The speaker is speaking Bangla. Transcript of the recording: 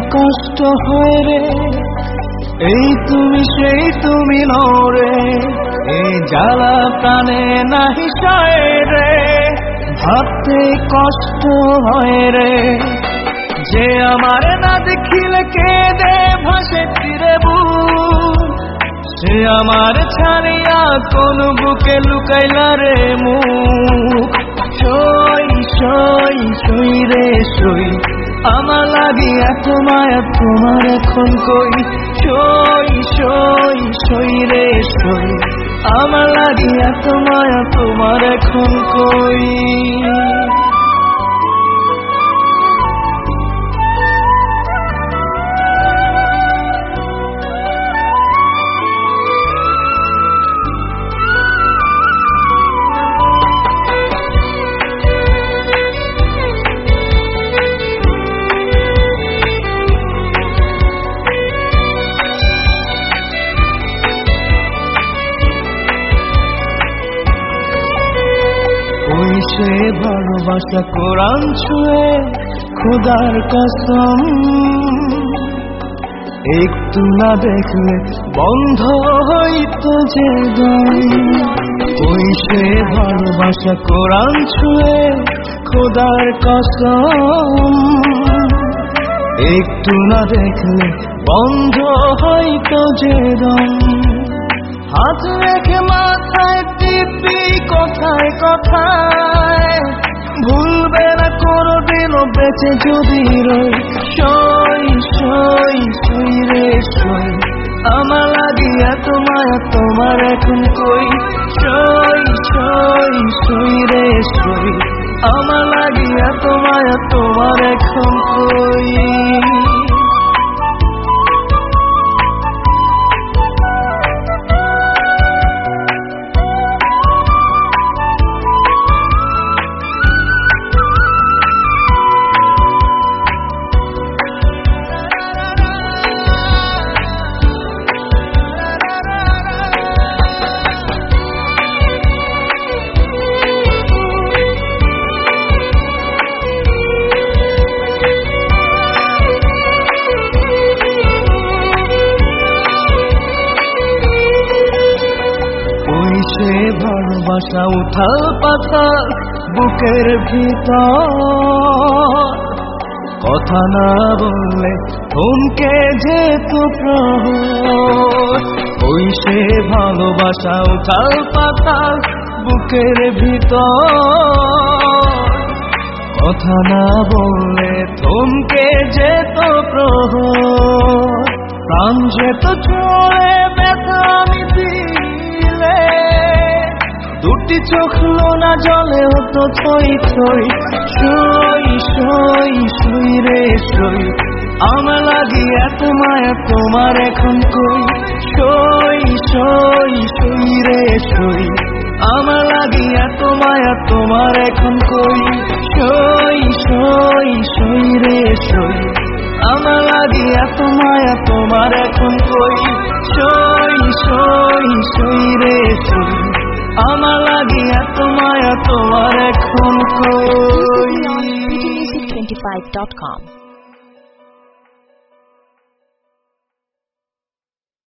কষ্ট হয় রে। এই তুমি সেই তুমি নরে। এই জ্বালা প্রাণে নাহি সয় রে। ভাবতে কষ্ট হয় রে। যে আমার না দেখিলে কে দে ভাসে ফিরে সে আমার ছাড়িয়া কোন বুকে লুকাইলা রে মুখ। সই সই সই রে, সই। আমার লাগি এত মায়া তোমার এখন কই? সই সই সই রে, সই। আমার লাগি এত মায়া তোমার এখন কই? সে ভালোবাসা কোরআন ছুঁয়ে খোদার কসম। একটু না দেখলে বন্ধ হইতো যে ওই সে ভালোবাসা কোরআন ছুঁয়ে খোদার কসম। একটু না দেখলে বন্ধ হইতো যে দম হাত রেখে মাথায় টিপি কথায় কথায়, ভুলবে না কোনোদিনও বেঁচে যদি রই। সই সই সই রে, সই, আমার লাগি এত মায়া তোমার এখন কই? সই সই সই রে, সই, আমার লাগি এত মায়া তোমার এখন কই? ভালোবাসা উঠাল পাথাল বুকের ভিতর। কথা না বললে থমকে যেত প্রহর। ওই সে ভালোবাসা উঠাল পাথাল বুকের ভিতর। কথা না বললে থমকে যেত প্রহর। প্রাণ যেত চলে ব্যথা আমি দিলে দুটি চোখ না জলে হতো থই থই সই সই সই রে সই আমার লাগি এত মায়া, তোমার এখন কই? সই সই সই রে সই আমার লাগি এত মায়া, তোমার এখন কই? সই সই সই রে সই আমার লাগি এত মায়া, তোমার এখন কই? সই সই সই রে সই আমার লাগি এত মায়া তোমার এখন কই Music25.com